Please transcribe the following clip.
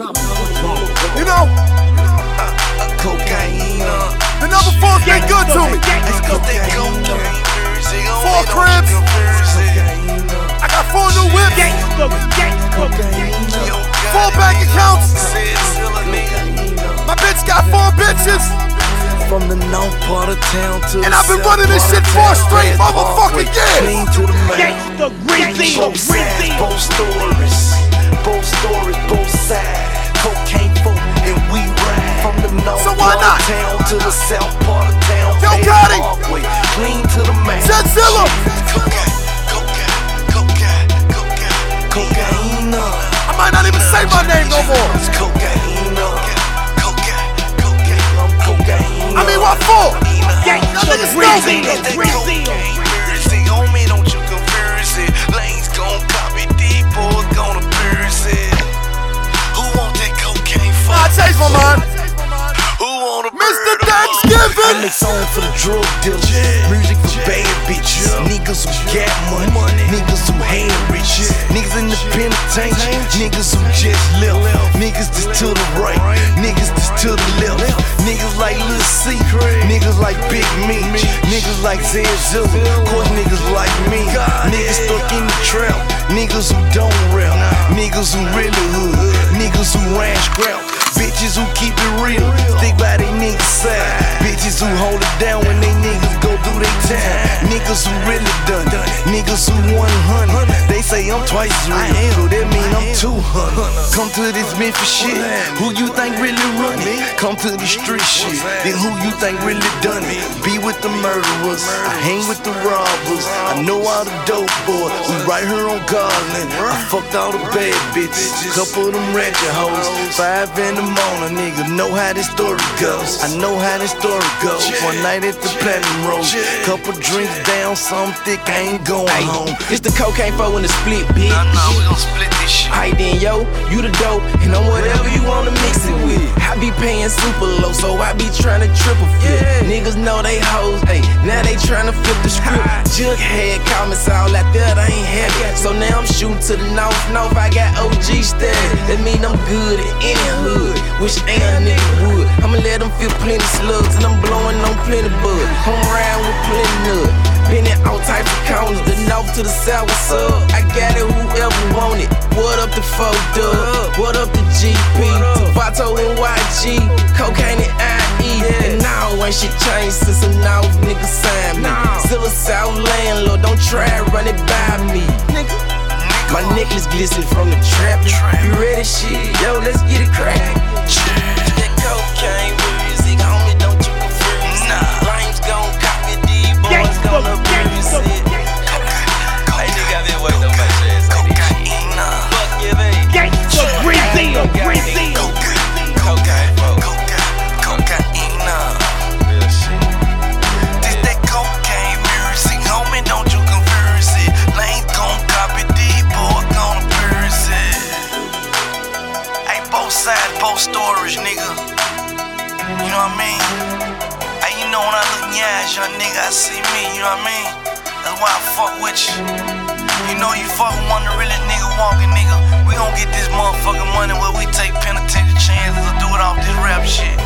You know, Cocaine, uh, the number four's been good to me. it's cocaine. Four cribs. I got four new whips, four bank accounts. My bitch got four bitches. From the north part of town to And I've been running this shit of four straight motherfucking Parkway, years. Clean to the main. Both sides, both stories, both stories, both to the south part of town. Yo, Gotti. Parkway, Clean to the main. Zed Zilla. Cocaine, cocaine, cocaine, cocaine, cocaine. I might not even say my name no more. It's cocaine, cocaine, cocaine, I'm cocaine. I mean, what for? Niggas know me. Thanksgiving. I make song for the drug dealers, music for bad bitches, niggas who got money, money. niggas who hand rich, niggas in the penitentiary, niggas who just left, niggas just to the right, niggas just to the left, niggas like Lil C, niggas like Big Me, niggas like Zed Zilla, course niggas like me, niggas stuck in the trap, niggas who don't rap, niggas who really hood, niggas who ran scrap. Bitches who keep it real, stick by they niggas side. Bitches who hold it down when they niggas go do they time. Niggas who really done it, niggas who 100. They say I'm twice as real, so that mean I'm 200. Come to this Memphis shit, who you think really run it? Come to the street shit, then who you think really done it? Be with the murderers, I hang with the robbers. I know all the dope boys, we right here on Garland. I fucked all the bad bitches, couple of them ratchet hoes. Five in the morning, nigga, know how this story goes. I know how this story goes. One night at the Platinum Rose, couple drinks down, some thick, I ain't going home. It's the cocaine for when the split, bitch. Nah, nah, we gon' split this shit. Alright then, yo, you the dope, and I'm whatever you wanna mix it with. I be paying super low, so I be tryna triple flip. Niggas know they hoes, ayy, now they tryna flip the script. Jughead comments all out there, I ain't happy. So now I'm shooting to the north, north, I got OG status. That mean I'm good at any hood, wish ain't a nigga would. I'ma let them feel plenty slugs, to the south, what's up? I got it, whoever want it. What up the four dub? What up the GP? Vato and YG, cocaine and IE. And now ain't shit changed since a north nigga signed me. Still a south landlord, don't try run it by me. Nigga. My necklace glisten from the trap. You ready, shit? Yo, let's get it crack. That cocaine You know what I mean? Hey, you know when I look in your eyes, young nigga, I see me, you know what I mean? That's why I fuck with you. You know you fuck with one the realest nigga walking, nigga. We gon' get this motherfucking money where we take penitentiary chances or do it off this rap shit.